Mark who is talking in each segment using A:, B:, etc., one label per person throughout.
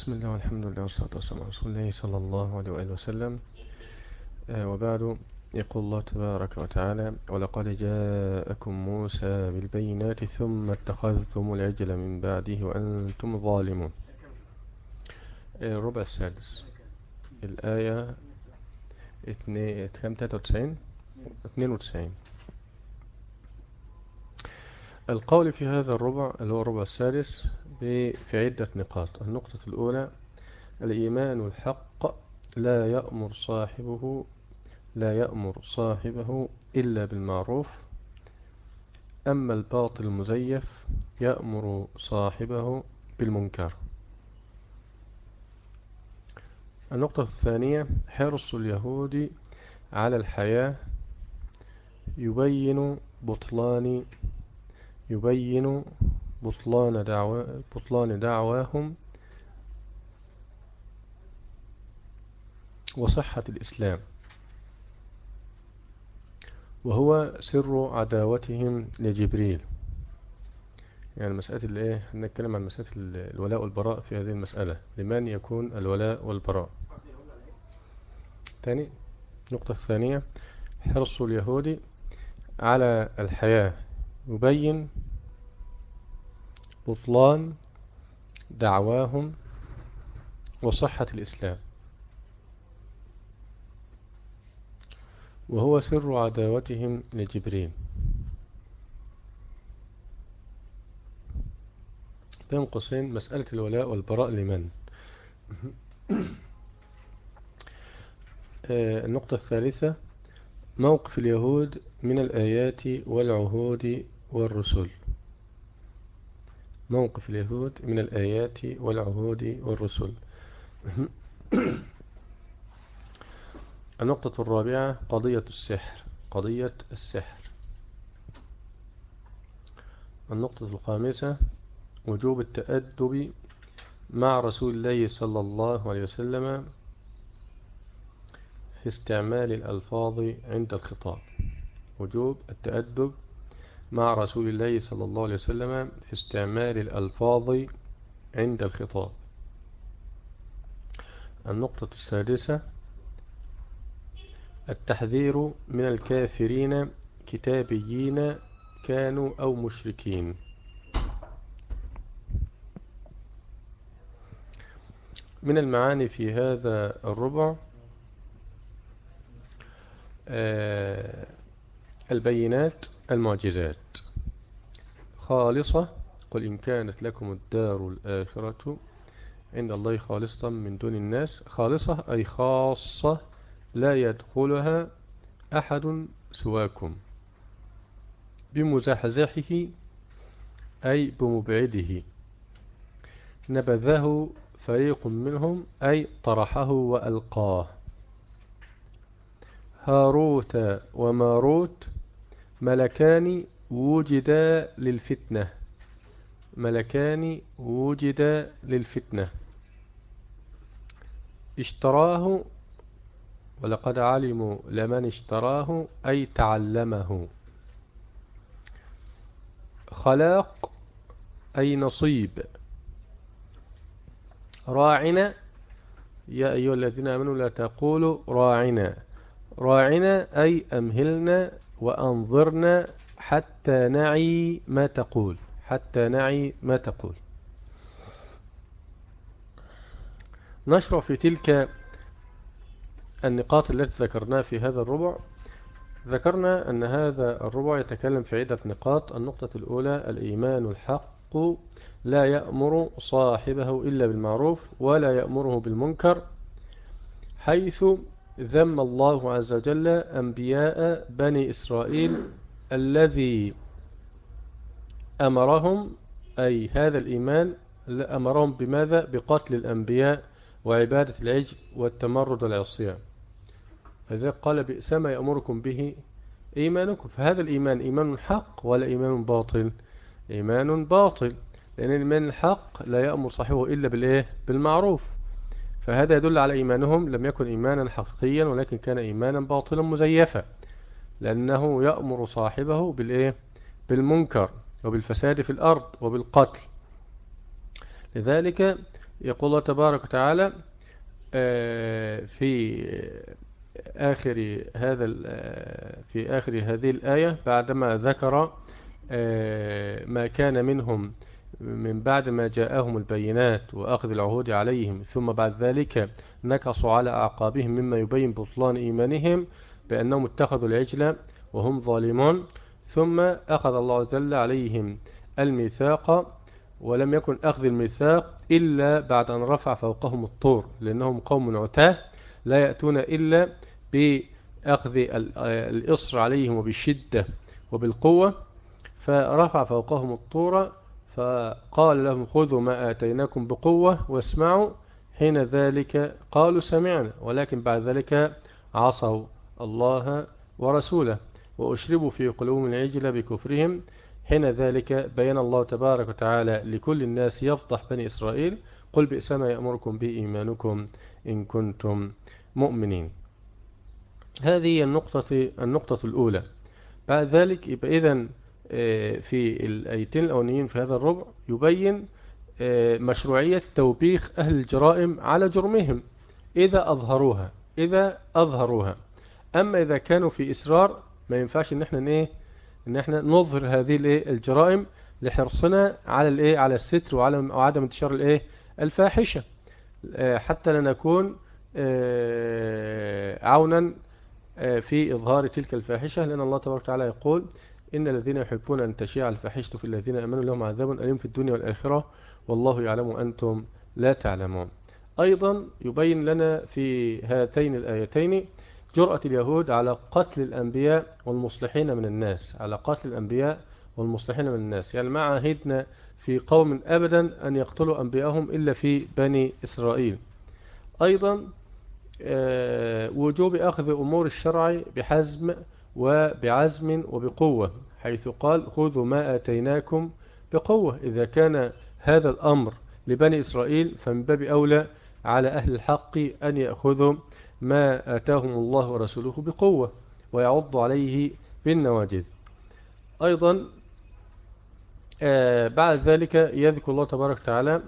A: بسم الله والحمد لله والصلاة والسلام على رسول الله صلى الله عليه وآله وسلم. آه، وبعد يقول الله تبارك وتعالى ولقد جاءكم موسى بالبينات ثم اتخذتم العجل من بعده وأنتم ظالمون. آه، الربع السادس. الآية 93 92 القول في هذا الربع اللي هو الربع السادس في عدة نقاط. النقطة الأولى الإيمان الحق لا يأمر صاحبه لا يأمر صاحبه إلا بالمعروف. أما الباطل المزيف يأمر صاحبه بالمنكر. النقطة الثانية حرص اليهود على الحياة يبين بطلان يبين بطلان, دعوى بطلان دعواهم وصحة الإسلام. وهو سر عداوتهم لجبريل. يعني مسألة الايه نتكلم عن مسألة الولاء والبراء في هذه المسألة. لمن يكون الولاء والبراء؟ ثاني النقطة الثانية حرص اليهود على الحياة. يبين بطلان دعواهم وصحة الإسلام. وهو سر عداوتهم لجبريل. بين قوسين مسألة الولاء والبراء لمن؟ آه، النقطة الثالثة موقف اليهود من الآيات والعهود والرسل. موقف اليهود من الآيات والعهود والرسل. النقطة الرابعة قضية السحر. قضية السحر. النقطة الخامسة وجوب التأدب مع رسول الله صلى الله عليه وسلم في استعمال الألفاظ عند الخطاب. وجوب التأدب مع رسول الله صلى الله عليه وسلم في استعمال الألفاظ عند الخطاب. النقطة السادسة التحذير من الكافرين كتابيين كانوا أو مشركين. من المعاني في هذا الربع البينات المعجزات. خالصة قل إن كانت لكم الدار الآخرة عند الله خالصة من دون الناس. خالصة أي خاصة لا يدخلها أحد سواكم. بمزحزحه أي بمبعده. نبذه فريق منهم أي طرحه وألقاه. هاروت وماروت ملكان وجدا للفتنة. ملكان وجدا للفتنة. اشتراه ولقد علموا لمن اشتراه أي تعلمه. خلاق أي نصيب. راعنا يا أيها الذين آمنوا لا تقولوا راعنا. راعنا أي أمهلنا وأنظرنا حتى نعي ما تقول حتى نعي ما تقول. نشرع في تلك النقاط التي ذكرناها في هذا الربع. ذكرنا أن هذا الربع يتكلم في عدة نقاط. النقطة الأولى الإيمان الحق لا يأمر صاحبه إلا بالمعروف ولا يأمره بالمنكر حيث ذم الله عز وجل أنبياء بني إسرائيل الذي أمرهم أي هذا الإيمان أمرهم بماذا؟ بقتل الأنبياء وعبادة العجل والتمرد والعصيان. فذلك قال بئس ما يأمركم به إيمانكم. فهذا الإيمان إيمان حق ولا إيمان باطل؟ إيمان باطل لأن الإيمان الحق لا يأمر صاحبه إلا بالإيه؟ بالمعروف. فهذا يدل على إيمانهم لم يكن إيمانا حقيقيا ولكن كان إيمانا باطلا مزيفا لأنه يأمر صاحبه بالإيه؟ بالمنكر وبالفساد في الأرض وبالقتل. لذلك يقول الله تبارك وتعالى آه، في آخر هذا آه، في آخر هذه الآية بعدما ذكر آه، ما كان منهم من بعد ما جاءهم البينات وأخذ العهود عليهم ثم بعد ذلك نكصوا على أعقابهم مما يبين بطلان إيمانهم بأنهم اتخذوا العجل وهم ظالمون. ثم أخذ الله وجل عليهم الميثاق ولم يكن أخذ الميثاق إلا بعد أن رفع فوقهم الطور لأنهم قوم عتاة لا يأتون إلا بأخذ الإصر عليهم وبالشدة وبالقوة. فرفع فوقهم الطور فقال لهم خذوا ما آتيناكم بقوة واسمعوا. حين ذلك قالوا سمعنا ولكن بعد ذلك عصوا الله ورسوله وأشربوا في قلوبهم العجل بكفرهم. حين ذلك بين الله تبارك وتعالى لكل الناس يفضح بني إسرائيل قل بئس ما يأمركم به إيمانكم إن كنتم مؤمنين. هذه النقطة النقطة الأولى. بعد ذلك يبقى إذن في الآيتين الأولانيين في هذا الربع يبين آه، مشروعية توبيخ أهل الجرائم على جرمهم. إذا أظهروها إذا أظهروها. أما إذا كانوا في إسرار ما ينفعش إن إحنا إيه إن إحنا نظهر هذه الجرائم لحرصنا على الإيه على الستر وعلى وعدم انتشار الإيه الفاحشة. آه، حتى لا نكون عونا في إظهار تلك الفاحشة لأن الله تبارك وتعالى يقول إن الذين يحبون أن تشيع الفاحشة في الذين أمنوا لهم عذاب أليم في الدنيا والآخرة والله يعلم وأنتم لا تعلمون. أيضا يبين لنا في هاتين الآيتين جرأة اليهود على قتل الأنبياء والمصلحين من الناس على قتل الأنبياء والمصلحين من الناس. يعني ما عهدنا في قوم أبدا أن يقتلوا أنبياءهم إلا في بني إسرائيل. أيضا آه، وجوب أخذ أمور الشرع بحزم وبعزم وبقوة حيث قال خذوا ما آتيناكم بقوة إذا كان هذا الأمر لبني إسرائيل فمن باب أولى على أهل الحق أن يأخذوا ما آتاهم الله ورسوله بقوة ويعض عليه بالنواجذ. أيضا آه، بعد ذلك يذكر الله تبارك وتعالى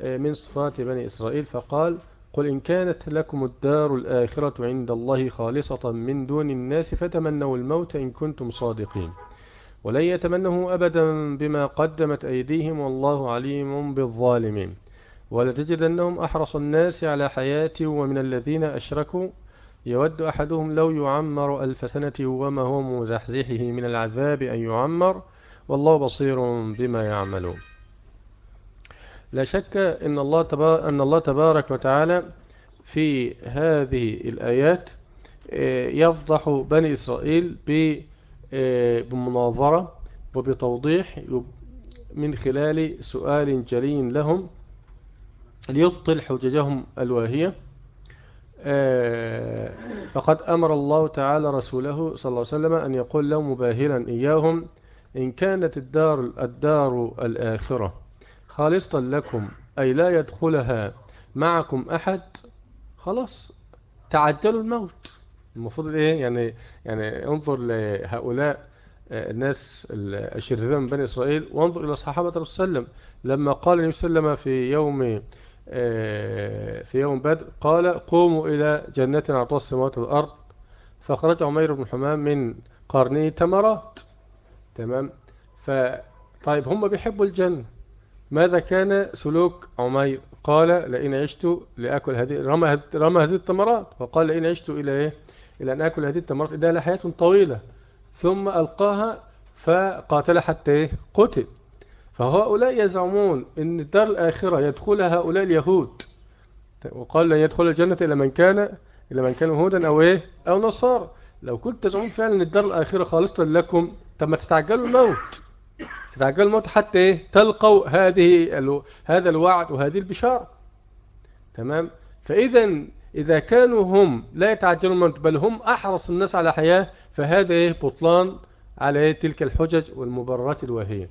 A: آه، من صفات بني إسرائيل فقال قل إن كانت لكم الدار الآخرة عند الله خالصة من دون الناس فتمنوا الموت إن كنتم صادقين. ولن يتمنه أبدا بما قدمت أيديهم والله عليم بالظالمين. ولتجدنهم أحرص الناس على حياة ومن الذين أشركوا. يود أحدهم لو يعمر ألف سنة وما هو مزحزحه من العذاب أن يعمر. والله بصير بما يعملون. لا شك أن الله, أن الله تبارك وتعالى في هذه الآيات آه، يفضح بني إسرائيل آه، بمناظرة وبتوضيح من خلال سؤال جلي لهم ليبطل حججهم الواهية. آه، فقد أمر الله تعالى رسوله صلى الله عليه وسلم أن يقول لهم مباهلا إياهم إن كانت الدار, الدار الآخرة خالصة لكم أي لا يدخلها معكم أحد خلاص تعجلوا الموت. المفروض إيه؟ يعني يعني انظر لهؤلاء آه، الناس الشرذمة من بني إسرائيل وانظر إلى صحابة الرسول صلى الله عليه وسلم. لما قال النبي صلى الله عليه وسلم في يوم آه، في يوم بدر قال قوموا إلى جنة عطاء السماوات والأرض. فخرج عمير بن حمام من قرنه تمرات. تمام؟ فطيب هم بيحبوا الجنة. ماذا كان سلوك عمير؟ قال لئن عشت لأكل هذه رمى, رمى هذه التمرات. وقال لئن عشت إلى إيه؟ إلى أن أكل هذه التمرات. إنها لحياة طويلة. ثم ألقاها فقاتل حتى إيه؟ قتل. فهؤلاء يزعمون أن الدار الآخرة يدخلها هؤلاء اليهود. وقال لن يدخل الجنة إلا من كان إلا من كان هودا أو إيه؟ أو نصارى. لو كنت تزعمون فعلا أن الدار الآخرة خالصة لكم طب ما تتعجلوا الموت. تتعجلوا الموت حتى إيه تلقوا هذه هذا الوعد وهذه البشارة. تمام؟ فإذا إذا كانوا هم لا يتعجلون الموت بل هم أحرص الناس على حياة فهذا بطلان على تلك الحجج والمبررات الواهية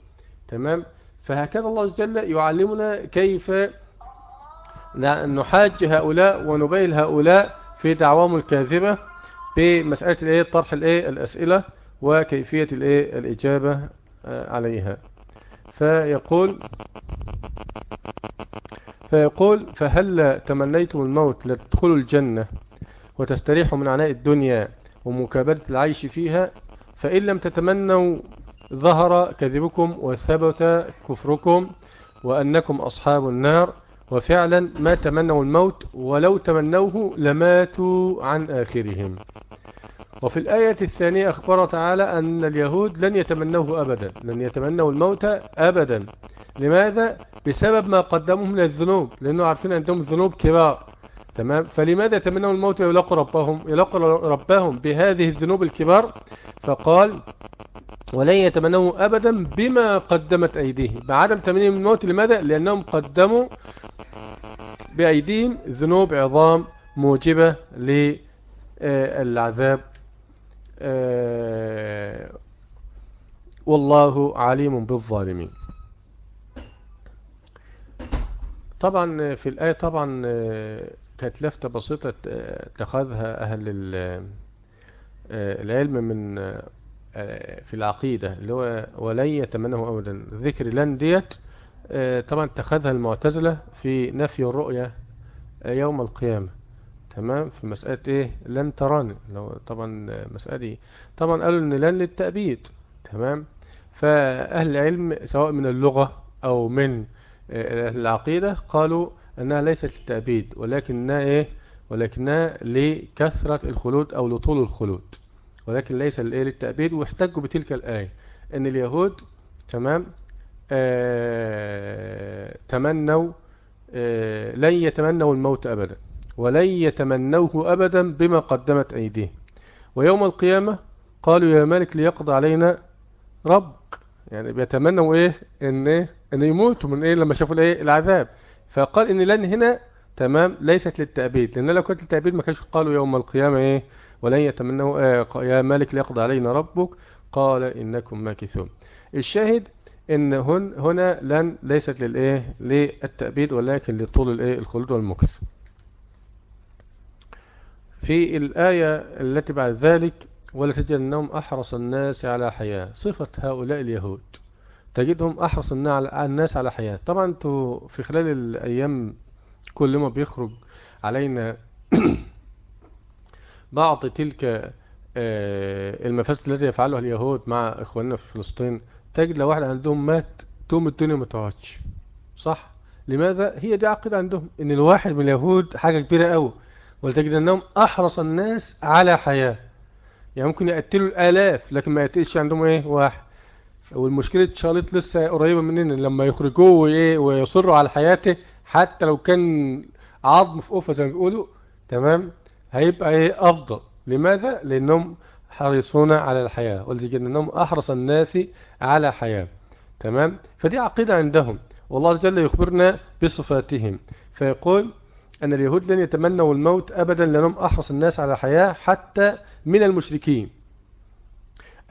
A: تمام؟ فهكذا الله عز وجل يعلمنا كيف نحاج هؤلاء ونبين هؤلاء في دعواهم الكاذبة بمسألة الإيه؟ طرح الإيه؟ الأسئلة وكيفية الإيه؟ الإجابة عليها. فيقول فيقول فهل تمنيتم الموت لتدخلوا الجنة وتستريحوا من عناء الدنيا ومكابدة العيش فيها؟ فإن لم تتمنوا ظهر كذبكم وثبت كفركم وأنكم أصحاب النار. وفعلا ما تمنوا الموت ولو تمنوه لماتوا عن آخرهم. وفي الآية الثانية أخبر تعالى أن اليهود لن يتمنوه أبدا لن يتمنوا الموت أبدا. لماذا؟ بسبب ما قدموا من الذنوب لأنه عارفين عندهم ذنوب كبار. تمام؟ فلماذا يتمنوا الموت ويلاقوا ربهم يلاقوا ربهم بهذه الذنوب الكبار؟ فقال ولن يتمنوا أبدا بما قدمت أيديهم. بعدم تمنيهم الموت لماذا؟ لأنهم قدموا بأيديهم ذنوب عظام موجبة للعذاب والله عليم بالظالمين. طبعا في الآية طبعا آه، كانت لفتة بسيطة آه، اتخذها أهل العلم من في العقيدة اللي هو ولن يتمنه أبدا ذكر لن ديت طبعا اتخذها المعتزلة في نفي الرؤية يوم القيامة. تمام؟ في مسألة إيه؟ لن تراني. لو طبعا مسألة دي طبعا قالوا إن لن للتأبيد تمام؟ فأهل العلم سواء من اللغة أو من آه، العقيدة قالوا أنها ليست للتأبيد ولكنها إيه؟ ولكنها لكثرة الخلود أو لطول الخلود. ولكن ليس للتأبيد. واحتجوا بتلك الآية. أن اليهود تمام؟ آه تمنوا آه لن يتمنوا الموت أبدا. ولن يتمنوه أبدا بما قدمت أيديه. ويوم القيامة قالوا يا مالك ليقضى علينا ربك. يعني بيتمنوا إيه؟ إن إيه؟ إن يموتوا من إيه؟ لما شافوا الإيه؟ العذاب. فقال إن لن هنا تمام ليست للتأبيد. لأن لو كانت للتأبيد ما كانش قالوا يوم القيامة إيه؟ ولن يتمنوا آه يا مالك ليقضى علينا ربك. قال إنكم ماكثون. الشاهد إن هن هنا لن ليست للإيه؟ للتأبيد ولكن لطول الإيه؟ الخلود والمكث. في الآية التي بعد ذلك ولا تجدنهم أحرص الناس على حياة. صفة هؤلاء اليهود. تجدهم أحرص الناس على حياة. طبعا أنتوا في خلال الأيام كل ما بيخرج علينا بعض تلك آه، المفاسد التي يفعلها اليهود مع إخواننا في فلسطين تجد لو واحد عندهم مات توم الدنيا ما تقعدش. صح؟ لماذا؟ هي دي عقيدة عندهم إن الواحد من اليهود حاجة كبيرة قوي ولتجد أنهم أحرص الناس على حياة. يعني ممكن يقتلوا الآلاف لكن ما يقتلش عندهم إيه؟ واحد. والمشكلة شالط لسه قريبة مننا لما يخرجوه وإيه؟ ويصروا على حياته حتى لو كان عظم في قفة زي ما بيقولوا تمام؟ هيبقى إيه؟ أفضل. لماذا؟ لأنهم حريصون على الحياة. ولتجد أنهم أحرص الناس على حياة تمام؟ فدي عقيدة عندهم. والله جل يخبرنا بصفاتهم. فيقول أن اليهود لن يتمنوا الموت أبدا لأنهم أحرص الناس على الحياة حتى من المشركين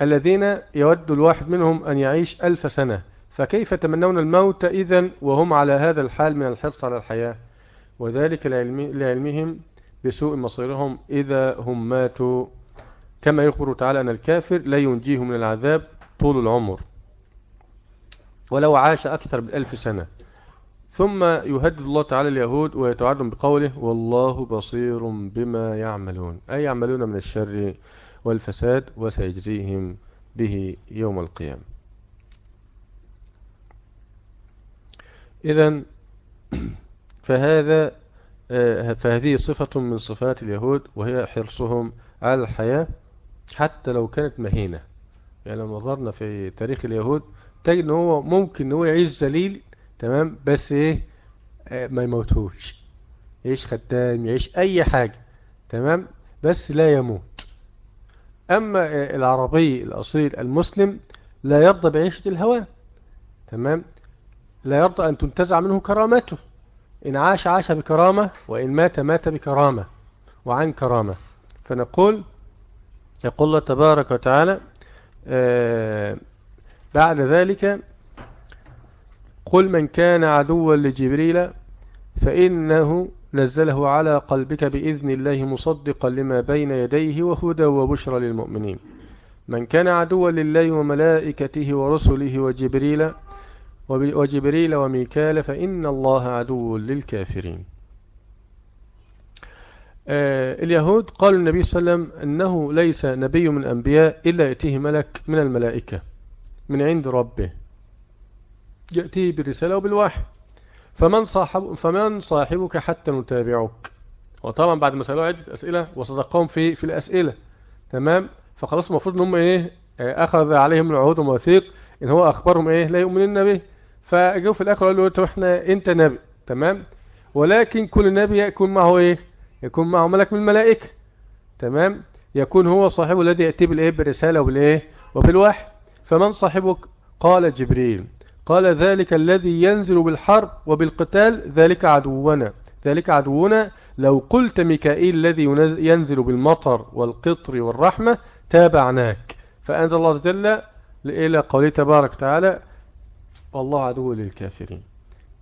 A: الذين يود الواحد منهم أن يعيش ألف سنة. فكيف تمنون الموت إذا وهم على هذا الحال من الحرص على الحياة؟ وذلك لعلمهم بسوء مصيرهم إذا هم ماتوا. كما يخبر تعالى أن الكافر لا ينجيه من العذاب طول العمر. ولو عاش أكثر من ألف سنة. ثم يهدد الله تعالى اليهود ويتوعدهم بقوله والله بصير بما يعملون أي يعملون من الشر والفساد وسيجزيهم به يوم القيامة. إذا فهذا آه، فهذه صفة من صفات اليهود وهي حرصهم على الحياة حتى لو كانت مهينة. يعني لو نظرنا في تاريخ اليهود تجد أنه هو ممكن أنه يعيش ذليل تمام؟ بس إيه؟ آه، ما يموتوش يعيش خدام يعيش أي حاجة. تمام؟ بس لا يموت. أما العربي الأصيل المسلم لا يرضى بعيشة الهوان تمام؟ لا يرضى أن تنتزع منه كرامته. إن عاش عاش بكرامة وإن مات مات بكرامة وعن كرامة. فنقول يقول الله تبارك وتعالى آه بعد ذلك قل من كان عدوا لجبريل فإنه نزله على قلبك بإذن الله مصدقا لما بين يديه وهدى وبشرى للمؤمنين. من كان عدوا لله وملائكته ورسله وجبريل وجبريل وميكال فإن الله عدو للكافرين. آه اليهود قالوا النبي صلى الله عليه وسلم أنه ليس نبي من الأنبياء إلا يأتيه ملك من الملائكة من عند ربه. يأتيه بالرسالة وبالوحي فمن, صاحب فمن صاحبك حتى نتابعك. وطبعا بعد ما سألوا عدة أسئلة وصدقهم في في الأسئلة. تمام؟ فخلاص المفروض إن هم إيه آه، أخذ عليهم العهود ومواثيق إن هو أخبرهم إيه لا يؤمنون به. فجوا في الآخر قالوا له إحنا أنت نبي. تمام؟ ولكن كل نبي يكون معه إيه؟ يكون معه ملك من الملائكة. تمام؟ يكون هو صاحبه الذي يأتي بالإيه بالرسالة وبالإيه وبالوحي. فمن صاحبك؟ قال جبريل. قال ذلك الذي ينزل بالحرب وبالقتال ذلك عدونا. ذلك عدونا لو قلت ميكائيل الذي ينزل بالمطر والقطر والرحمة تابعناك. فأنزل الله عز وجل إلى قوله تبارك وتعالى والله عدو للكافرين.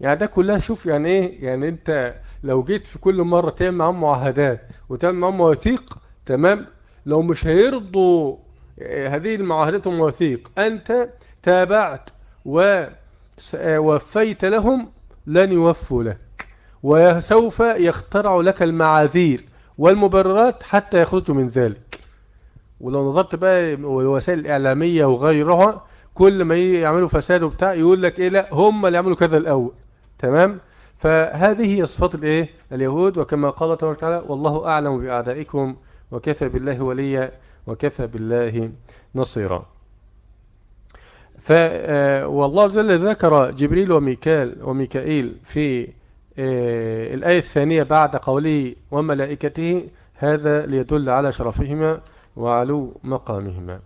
A: يعني ده كلها شوف يعني إيه؟ يعني أنت لو جيت في كل مرة تعمل معهم معاهدات وتعمل معهم مواثيق تمام؟ لو مش هيرضوا هذه المعاهدات والمواثيق أنت تابعت ووفيت لهم لن يوفوا لك. وسوف يخترع لك المعاذير والمبررات حتى يخرجوا من ذلك. ولو نظرت بقى الوسائل الإعلامية وغيرها كل ما يعملوا فساد وبتاع يقول لك إيه لا هم اللي يعملوا كذا الأول. تمام؟ فهذه هي صفات الإيه؟ اليهود. وكما قال تبارك وتعالى والله أعلم بأعدائكم وكفى بالله وليا وكفى بالله نصيرا. ف آه، والله وجل ذكر جبريل وميكال وميكائيل في آه، الآية الثانية بعد قوله وملائكته هذا ليدل على شرفهما وعلو مقامهما.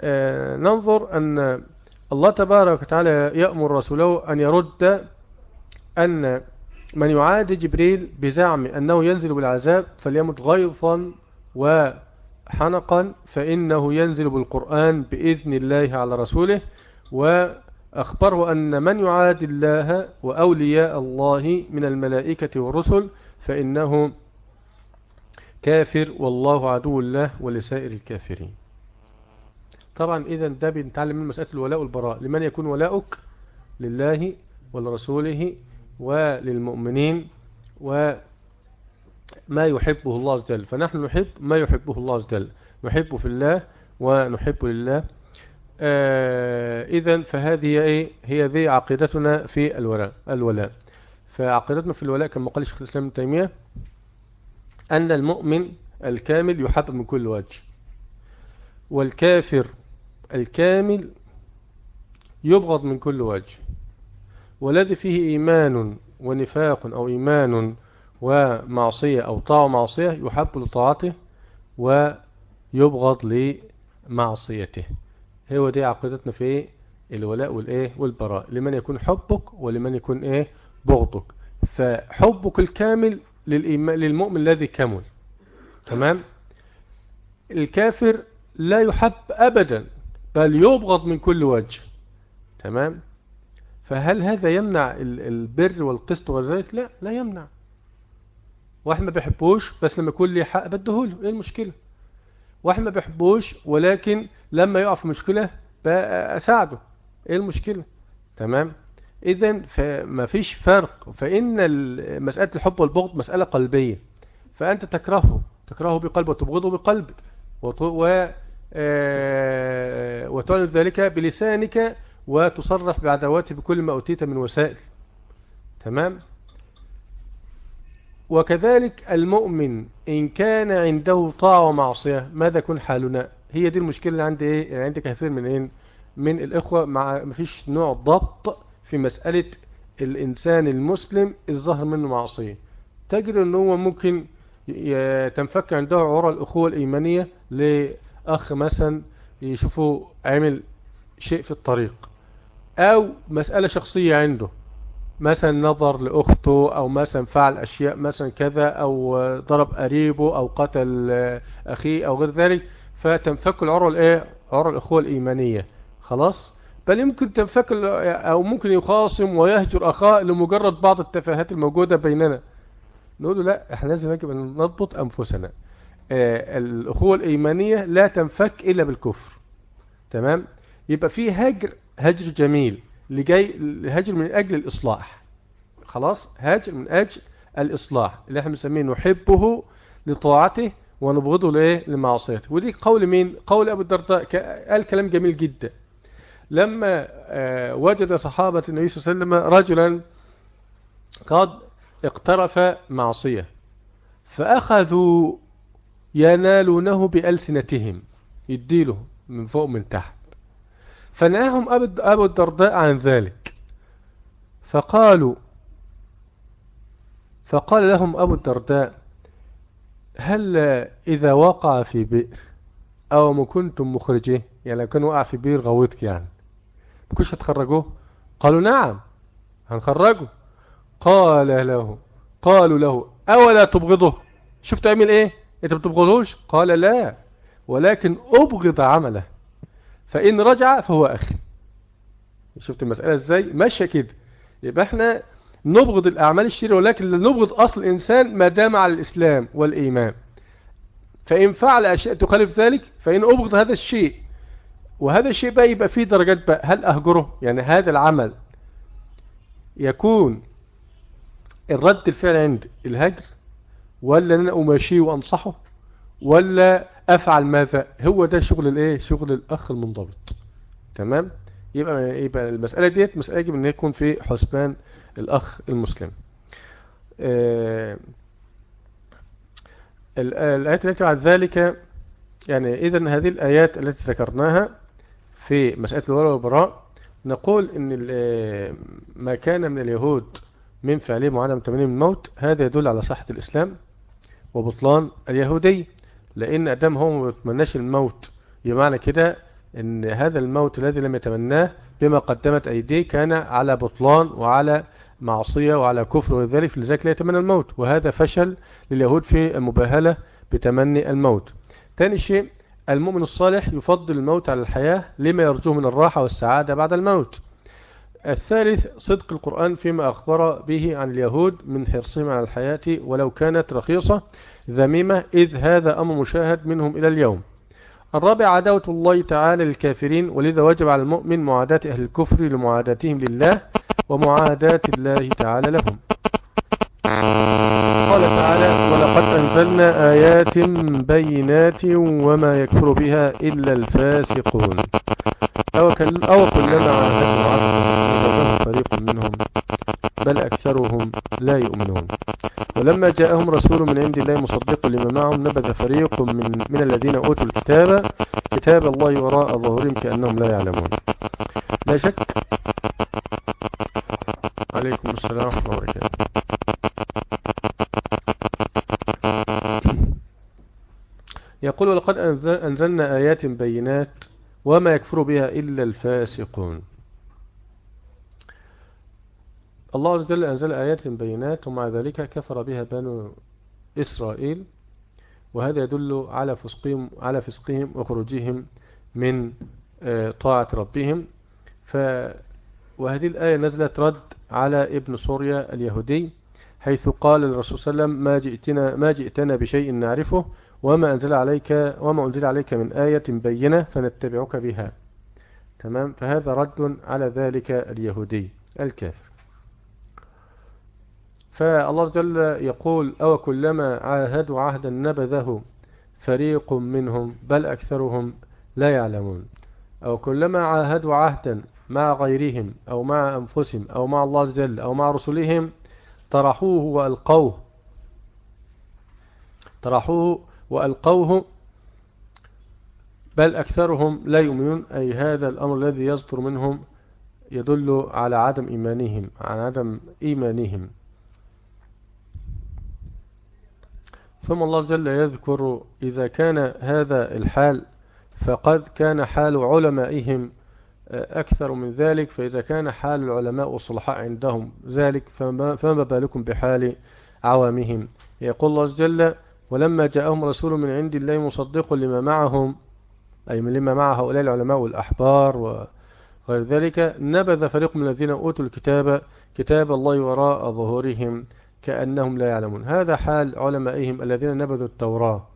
A: فننظر أن الله تبارك وتعالى يأمر رسوله أن يرد أن من يعادي جبريل بزعم أنه ينزل بالعذاب فليمت غيظا وحنقا فإنه ينزل بالقرآن بإذن الله على رسوله وأخبره أن من يعادي الله وأولياء الله من الملائكة والرسل فإنه كافر والله عدو الله ولسائر الكافرين. طبعا إذا ده بنتعلم من مسألة الولاء والبراء. لمن يكون ولاؤك؟ لله ولرسوله وللمؤمنين وما يحبه الله عز وجل. فنحن نحب ما يحبه الله عز وجل. نحب في الله ونحب لله. آه إذا فهذه إيه؟ هي ذي عقيدتنا في الولاء الولاء. فعقيدتنا في الولاء كما قال الشيخ الإسلام ابن تيمية أن المؤمن الكامل يحب من كل وجه والكافر الكامل يبغض من كل وجه والذي فيه إيمان ونفاق أو إيمان ومعصية أو طاعة معصية يحب لطاعته ويبغض لمعصيته. هو دي عقيدتنا في الولاء والإيه والبراء. لمن يكون حبك ولمن يكون إيه بغضك. فحبك الكامل للمؤمن الذي كمل. تمام؟ الكافر لا يحب أبدا بل يبغض من كل وجه. تمام؟ فهل هذا يمنع البر والقسط وذلك لا لا يمنع. واحد ما بيحبوش بس لما يكون لي حق بديهوله. إيه المشكلة؟ واحد ما بيحبوش ولكن لما يقع في مشكلة أساعده. إيه المشكلة؟ تمام؟ اذا فما فيش فرق. فإن مسألة الحب والبغض مسألة قلبية. فأنت تكرهه. تكرهه بقلب وتبغضه بقلب و آه، وتعلن ذلك بلسانك وتصرح بعدواته بكل ما أتيت من وسائل. تمام؟ وكذلك المؤمن إن كان عنده طاعة ومعصية ماذا يكون حالنا؟ هي دي المشكلة اللي عندي إيه؟ يعني عندي كثير من إيه؟ من الإخوة مع مفيش نوع ضبط في مسألة الإنسان المسلم الظهر منه معصية. تجد أنه هو ممكن تنفك عنده عرى الأخوة الإيمانية أخ مثلا يشوفه عمل شيء في الطريق أو مسألة شخصية عنده. مثلا نظر لأخته أو مثلا فعل أشياء مثلا كذا أو ضرب قريبه أو قتل أخيه أو غير ذلك فتنفك العروة الإيه؟ عروة الأخوة الإيمانية. خلاص؟ بل يمكن تنفك أو ممكن يخاصم ويهجر أخاه لمجرد بعض التفاهات الموجودة بيننا. نقول له لا إحنا لازم يجب أن نضبط أنفسنا. آه، الأخوة الإيمانية لا تنفك إلا بالكفر. تمام؟ يبقى في هجر هجر جميل. اللي جاي هجر من أجل الإصلاح. خلاص؟ هاجر من أجل الإصلاح اللي إحنا بنسميه نحبه لطاعته ونبغضه لإيه؟ لمعصيته. ودي قول مين؟ قول أبو الدرداء قال كلام جميل جدا. لما وجد صحابة النبي صلى الله عليه وسلم رجلا قد اقترف معصية فأخذوا ينالونه بألسنتهم يديله من فوق من تحت. فنهاهم أبو الدرداء عن ذلك. فقالوا فقال لهم أبو الدرداء هل إذا وقع في بئر أو ما كنتم مخرجيه؟ يعني لو كان وقع في بئر غويتك يعني. ما كنتش هتخرجوه؟ قالوا نعم هنخرجه. قال له قالوا له أولا تبغضه؟ شفت عمل إيه؟ أنت بتبغضوش قال لا ولكن أبغض عمله. فإن رجع فهو أخي. شفت المسألة إزاي؟ ماشية كده. يبقى إحنا نبغض الأعمال الشريرة ولكن نبغض أصل الإنسان ما دام على الإسلام والإيمان. فإن فعل أشياء تخالف ذلك فإن أبغض هذا الشيء. وهذا الشيء بقى يبقى فيه درجات بقى. هل أهجره؟ يعني هذا العمل يكون الرد الفعل عند الهجر ولا أنا أماشيه وأنصحه ولا أفعل ماذا؟ هو ده شغل الإيه؟ شغل الأخ المنضبط. تمام؟ يبقى يبقى المسألة ديت مسألة يجب أن يكون في حسبان الأخ المسلم. آه الآيات التي بعد ذلك يعني إذا هذه الآيات التي ذكرناها في مسألة الولاء والبراء نقول إن ما كان من اليهود من فعلهم وعدم تمنيهم الموت هذا يدل على صحة الإسلام وبطلان اليهودي لأن أدام هو ما يتمناش الموت. بمعنى كده إن هذا الموت الذي لم يتمناه بما قدمت أيديه كان على بطلان وعلى معصية وعلى كفر وذلك لذلك لا يتمنى الموت. وهذا فشل لليهود في المباهلة بتمني الموت. ثاني شيء المؤمن الصالح يفضل الموت على الحياة لما يرجوه من الراحة والسعادة بعد الموت. الثالث صدق القرآن فيما أخبر به عن اليهود من حرصهم على الحياة ولو كانت رخيصة ذميمة إذ هذا أمر مشاهد منهم إلى اليوم. الرابع عداوة الله تعالى للكافرين ولذا وجب على المؤمن معاداة أهل الكفر لمعاداتهم لله ومعاداة الله تعالى لهم. قال تعالى ولقد أنزلنا آيات بينات وما يكفر بها إلا الفاسقون أو, كلما عاهدوا عهدا فريق منهم بل أكثرهم لا يؤمنون. ولما جاءهم رسول من عند الله مصدق لما معهم نبذ فريق من, من الذين أوتوا الكتاب كتاب الله وراء ظهورهم كأنهم لا يعلمون. لا شك. عليكم السلام ورحمة الله. وبركاته يقول ولقد أنزلنا آيات بينات وما يكفر بها إلا الفاسقون. الله عز وجل أنزل آيات بينات ومع ذلك كفر بها بنو إسرائيل وهذا يدل على فسقهم, على فسقهم وخروجهم من طاعة ربهم. ف وهذه الآية نزلت رد على ابن سوريا اليهودي حيث قال الرسول صلى الله عليه وسلم ما جئتنا, ما جئتنا بشيء نعرفه وما أنزل عليك وما أنزل عليك من آية بينة فنتبعك بها. تمام؟ فهذا رد على ذلك اليهودي الكافر. فالله جل يقول أو كلما عاهدوا عهدا نبذه فريق منهم بل أكثرهم لا يعلمون. أو كلما عاهدوا عهدا مع غيرهم أو مع أنفسهم أو مع الله جل أو مع رسلهم طرحوه وألقوه. طرحوه وألقوه بل أكثرهم لا يؤمنون. أي هذا الأمر الذي يصدر منهم يدل على عدم إيمانهم عن عدم إيمانهم. ثم الله جل يذكر إذا كان هذا الحال فقد كان حال علمائهم أكثر من ذلك. فإذا كان حال العلماء والصلحاء عندهم ذلك فما بالكم بحال عوامهم؟ يقول الله جل ولما جاءهم رسول من عند الله مصدق لما معهم أي من لما مع هؤلاء العلماء والأحبار وغير ذلك نبذ فريق من الذين أوتوا الكتاب كتاب الله وراء ظهورهم. كأنهم لا يعلمون. هذا حال علمائهم الذين نبذوا التوراة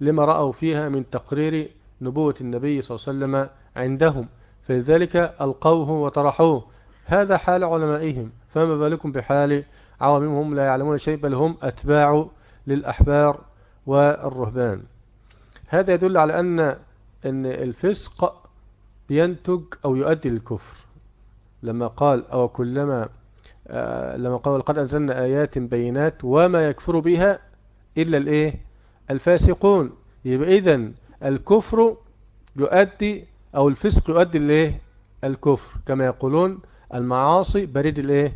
A: لما رأوا فيها من تقرير نبوة النبي صلى الله عليه وسلم عندهم فلذلك ألقوه وطرحوه. هذا حال علمائهم. فما بالكم بحال عوامهم لا يعلمون شيء بل هم أتباع للأحبار والرهبان. هذا يدل على أن أن الفسق ينتج أو يؤدي للكفر. لما قال أو كلما لما قال قد أنزلنا آيات بينات وما يكفر بها إلا الإيه؟ الفاسقون. يبقى إذن الكفر يؤدي أو الفسق يؤدي الإيه الكفر. كما يقولون المعاصي بريد الإيه؟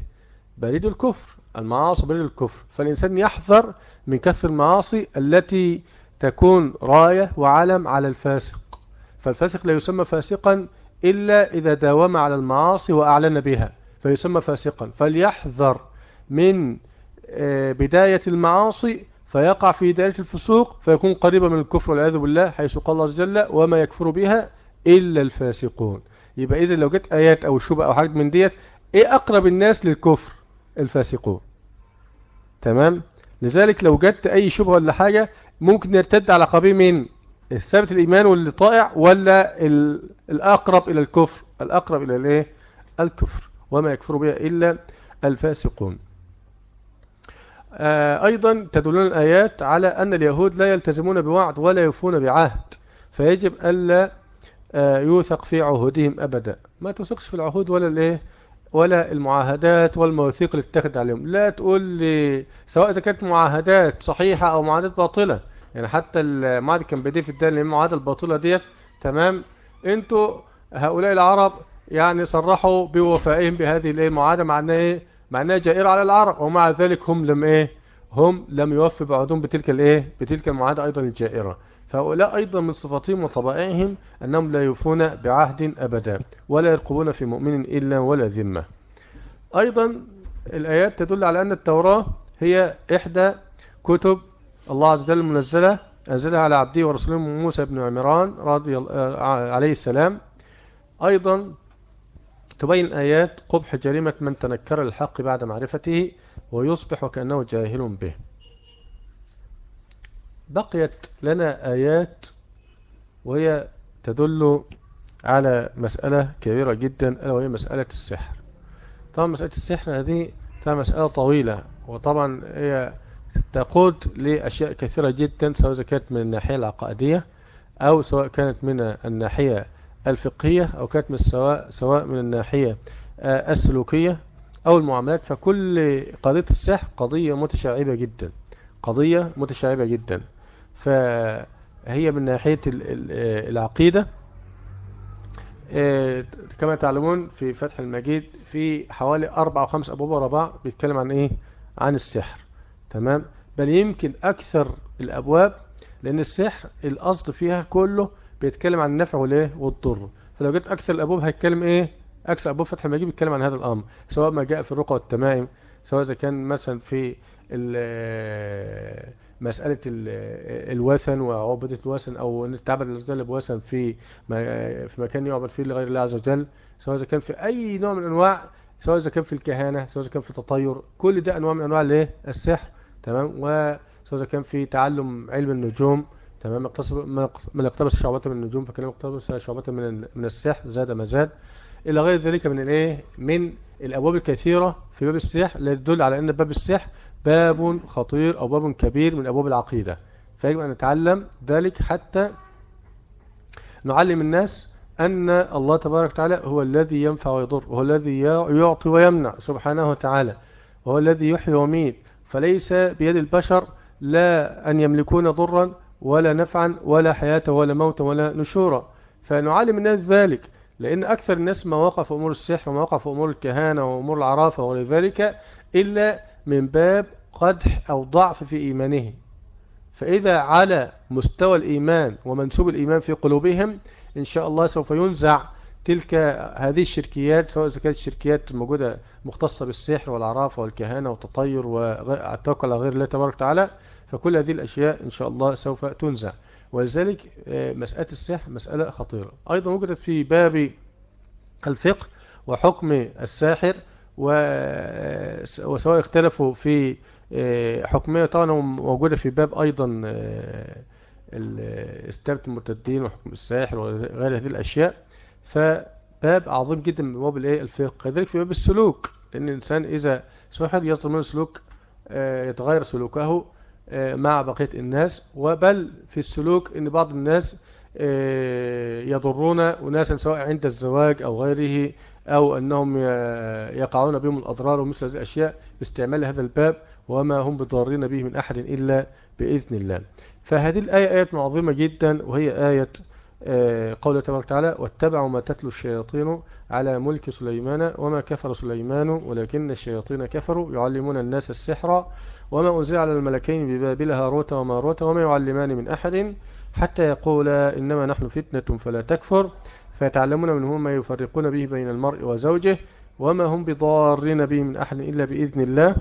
A: بريد الكفر. المعاصي بريد الكفر. فالإنسان يحذر من كثر المعاصي التي تكون راية وعلم على الفاسق. فالفاسق لا يسمى فاسقا إلا إذا داوم على المعاصي وأعلن بها. فيسمى فاسقا. فليحذر من بداية المعاصي فيقع في دائرة الفسوق فيكون قريبا من الكفر والعياذ بالله حيث قال الله جل وما يكفر بها إلا الفاسقون. يبقى إذا لو جت آيات أو شبه أو حاجة من ديت إيه أقرب الناس للكفر؟ الفاسقون. تمام؟ لذلك لو جت أي شبهة ولا حاجة ممكن يرتد على قبيل من الثابت الإيمان واللي طائع ولا الأقرب إلى الكفر؟ الأقرب إلى الإيه؟ الكفر. وما يكفر بها إلا الفاسقون. أيضا تدلون الآيات على أن اليهود لا يلتزمون بوعد ولا يوفون بعهد فيجب ألا يوثق في عهودهم أبدا. ما توثقش في العهود ولا الإيه؟ ولا المعاهدات والمواثيق اللي تتخذ عليهم. لا تقول لي سواء إذا كانت معاهدات صحيحة أو معاهدات باطلة. يعني حتى المعاهد كان في الدين المعاهدة الباطلة ديت تمام؟ أنتوا هؤلاء العرب يعني صرحوا بوفائهم بهذه المعاهدة مع انها إيه مع إنها جائرة على العرب ومع ذلك هم لم إيه هم لم يوفوا بعضهم بتلك الإيه بتلك المعاهدة أيضا الجائرة. فهؤلاء أيضا من صفاتهم وطبائعهم أنهم لا يوفون بعهد ابدا ولا يرقبون في مؤمن إلا ولا ذمة. أيضا الآيات تدل على أن التوراة هي إحدى كتب الله عز وجل المنزلة أنزلها على عبده ورسوله موسى بن عمران رضي عليه السلام. أيضا تبين آيات قبح جريمة من تنكر الحق بعد معرفته ويصبح وكأنه جاهل به. بقيت لنا آيات وهي تدل على مسألة كبيرة جدا ألا وهي مسألة السحر. طبعا مسألة السحر هذه مسألة طويلة وطبعا هي تقود لأشياء كثيرة جدا سواء كانت من الناحية العقائدية أو سواء كانت من الناحية الفقهية أو كانت من سواء, من الناحية السلوكية أو المعاملات فكل قضية السحر قضية متشعبة جدا قضية متشعبة جدا. فهي من ناحية العقيدة. كما تعلمون في فتح المجيد في حوالي أربع أو خمس أبواب ورا بعض بيتكلم عن إيه؟ عن السحر. تمام؟ بل يمكن أكثر الأبواب لأن السحر الأصل فيها كله بيتكلم عن النفع والإيه؟ والضر. فلو جيت أكثر الأبواب هيتكلم إيه؟ أكثر أبواب فتح المجيد بيتكلم عن هذا الأمر سواء ما جاء في الرقى والتمائم سواء إذا كان مثلا في مسألة الوثن وعبدة الوثن أو أن تعبد الرجال بوثن في في مكان يعبد فيه لغير الله عز وجل سواء إذا كان في أي نوع من أنواع سواء إذا كان في الكهانة سواء إذا كان في التطير كل ده أنواع من أنواع السحر تمام؟ وسواء إذا كان في تعلم علم النجوم تمام. من اقتبس شعبة من النجوم فكان اقتبس شعبة من من السحر زاد ما زاد. إلى غير ذلك من الايه من الأبواب الكثيرة في باب السحر اللي تدل على أن باب السحر باب خطير أو باب كبير من أبواب العقيدة. فيجب أن نتعلم ذلك حتى نعلم الناس أن الله تبارك وتعالى هو الذي ينفع ويضر وهو الذي يعطي ويمنع سبحانه وتعالى وهو الذي يحيي ويميت. فليس بيد البشر لا أن يملكون ضرا ولا نفعا ولا حياة ولا موتا ولا نشورا. فنعلم الناس ذلك لأن أكثر الناس ما وقع في أمور السحر وما وقع في أمور الكهانة وأمور العرافة ولذلك إلا من باب قدح أو ضعف في إيمانه. فإذا على مستوى الإيمان ومنسوب الإيمان في قلوبهم إن شاء الله سوف ينزع تلك هذه الشركيات سواء إذا كانت الشركيات الموجودة مختصة بالسحر والعرافة والكهانة والتطير والتوكل على غير الله تبارك وتعالى فكل هذه الأشياء إن شاء الله سوف تنزع. ولذلك مسألة السحر مسألة خطيرة. أيضا وجدت في باب الفقه وحكم الساحر وسواء اختلفوا في حكمية. طبعا موجودة في باب أيضا استبت المرتدين وحكم الساحر وغير هذه الأشياء. باب عظيم جدا من باب الفقه. كذلك في باب السلوك. ان الإنسان إذا واحد يصدر منه سلوك آه، يتغير سلوكه. آه، مع بقية الناس. وبل في السلوك إن بعض الناس آه، يضرون أناسا سواء عند الزواج أو غيره أو أنهم يقعون بهم الأضرار ومثل هذه الأشياء باستعمال هذا الباب وما هم بضارين به من أحد إلا بإذن الله. فهذه الآية آية معظمة جدا وهي آية آه، قوله تبارك وتعالى واتبعوا ما تتلو الشياطين على ملك سليمان وما كفر سليمان ولكن الشياطين كفروا يعلمون الناس السحر وما أنزل على الملكين ببابل هاروت وماروت وما يعلمان من أحد حتى يقولا إنما نحن فتنة فلا تكفر فيتعلمون منهما ما يفرقون به بين المرء وزوجه وما هم بضارين به من أحد إلا بإذن الله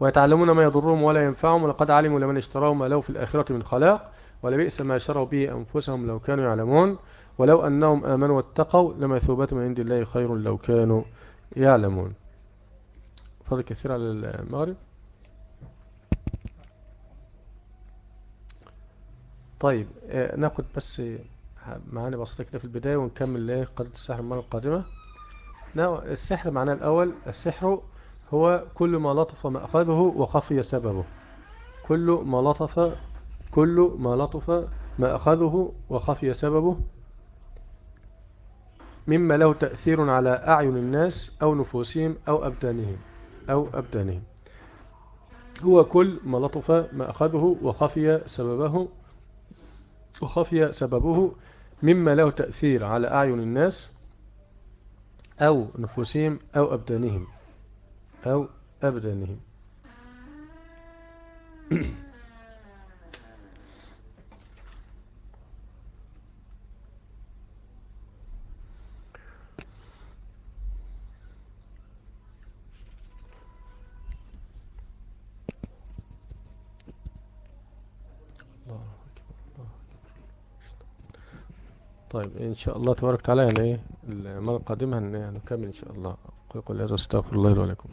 A: ويتعلمون ما يضرهم ولا ينفعهم ولقد علموا لمن اشتراه ما له في الآخرة من خلاق ولبئس ما شروا به أنفسهم لو كانوا يعلمون ولو أنهم آمنوا واتقوا لما ثوبت من عند الله خير لو كانوا يعلمون. فضل كثير على المغرب. طيب آه، ناخد بس معاني بسيطة كده في البداية ونكمل إيه قضية السحر المرة القادمة. السحر معناه الأول السحر هو كل ما لطف مأخذه وخفي سببه. كل ما لطف كل ما لطف ما أخذه وخفي سببه. مما له تأثير على أعين الناس أو نفوسهم أو أبدانهم أو أبدانهم. هو كل ما لطف ما أخذه وخفي سببه. وخفي سببه مما له تأثير على أعين الناس أو نفوسهم أو أبدانهم. أو أبدانهم. طيب إن شاء الله تبارك وتعالى يعني المرة القادمة هنكمل إن شاء الله. قل قل أستغفر الله ولكم.